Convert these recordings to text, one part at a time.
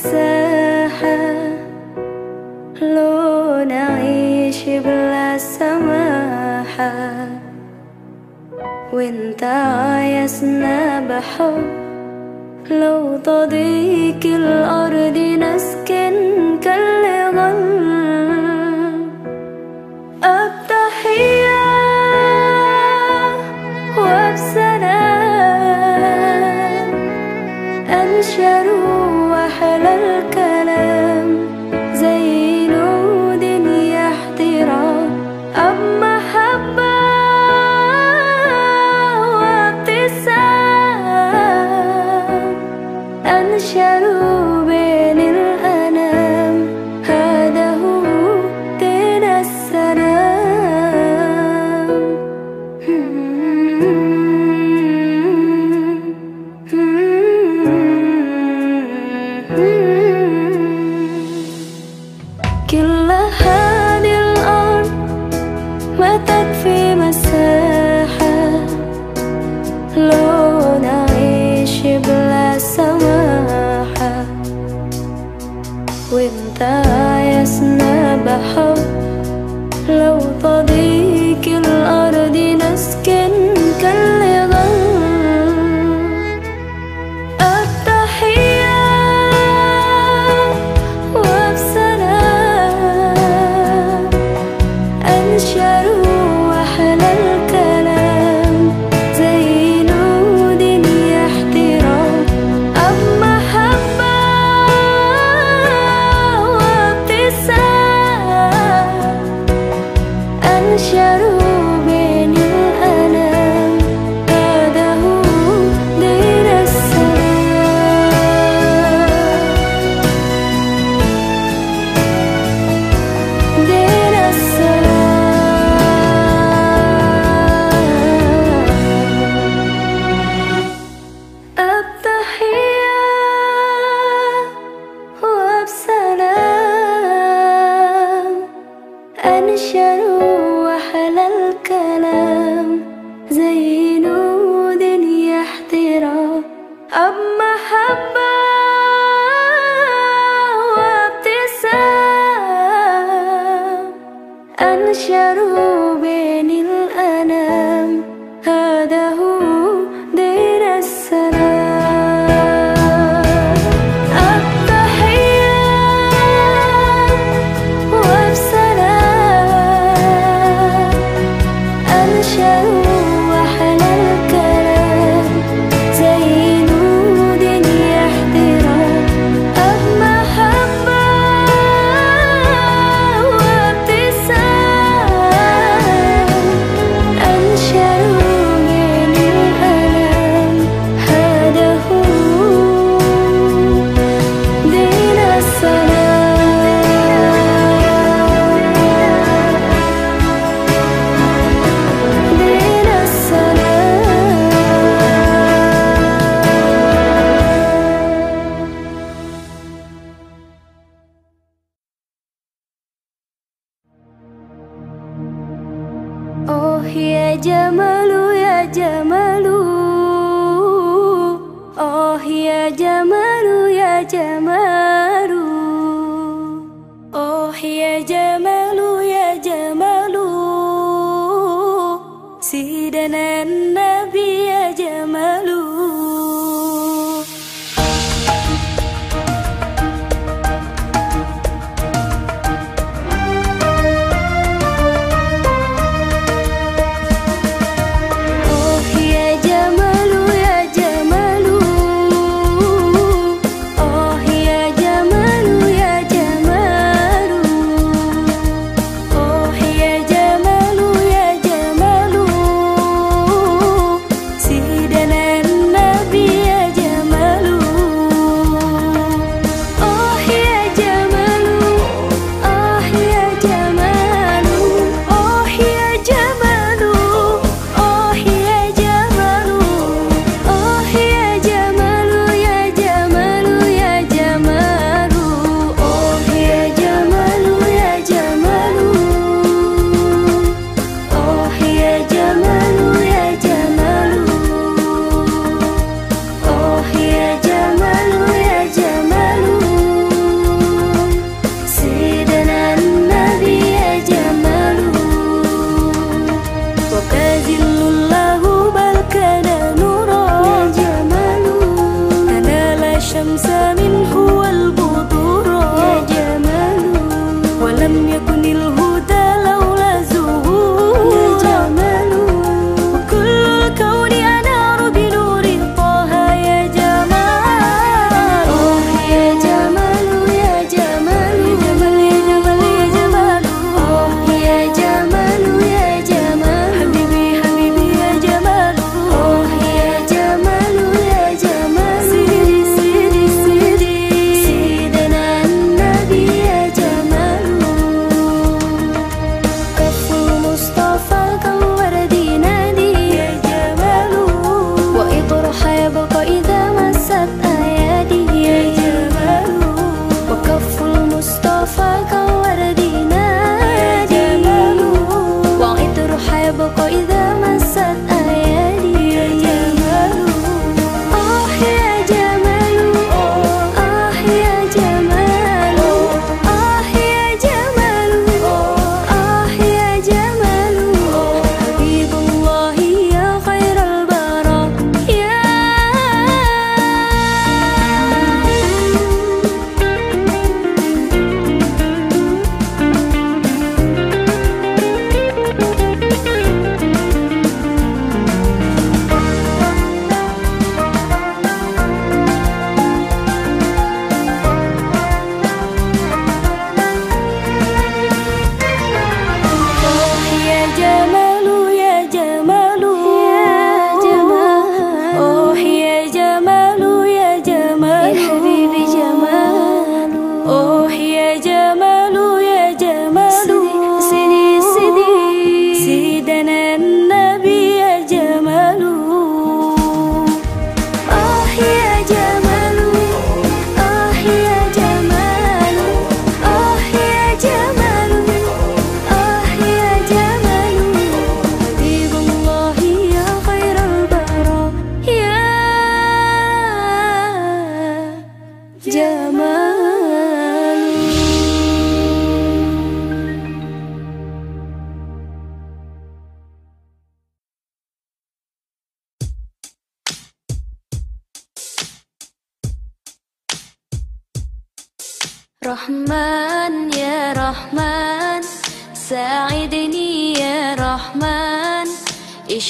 مساحة لو نعيش بلا سماحة. وانت عايزنا بحب لو تضيك الأرض نسكن كل غلط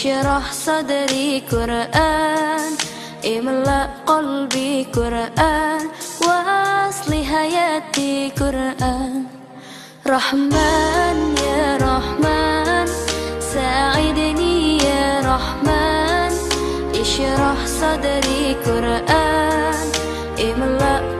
Isyarah sa diri Quran, Imla qolbi Quran, wasli hayati Quran, rahman ya rahman, saide ni ya rahman, isyarah sa diri Quran, Imla.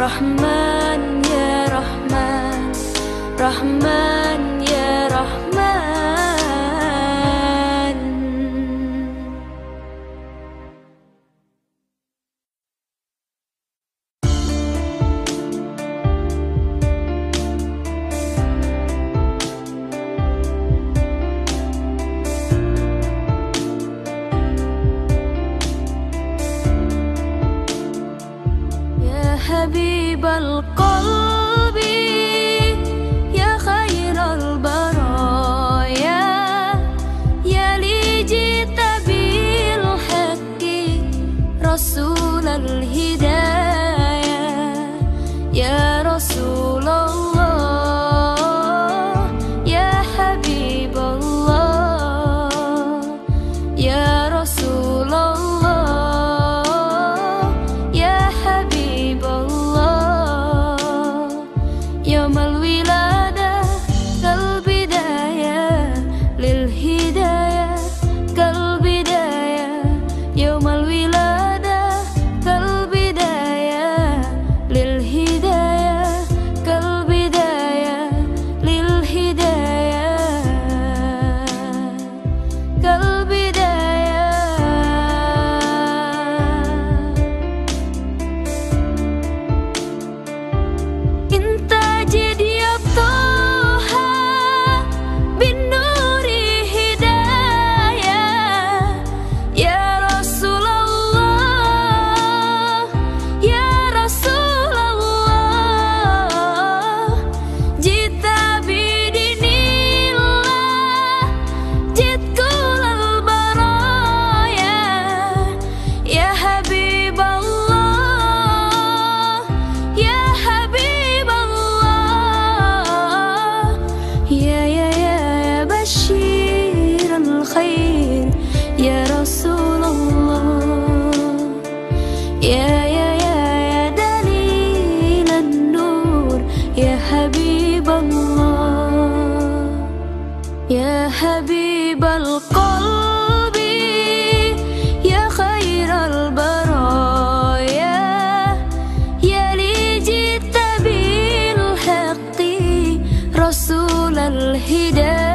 Rahman, Ya Rahman, Rahman. al-hidayah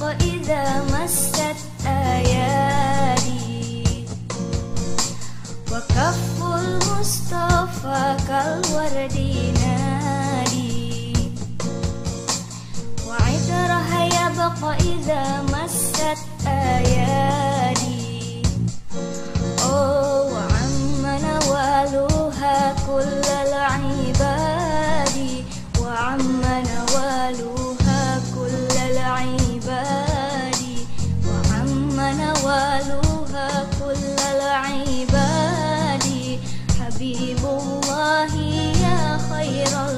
وإذا مست أيادي وكف المصطفى كالورد يبقى إذا مست حبيب الله يا خير الله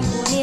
algún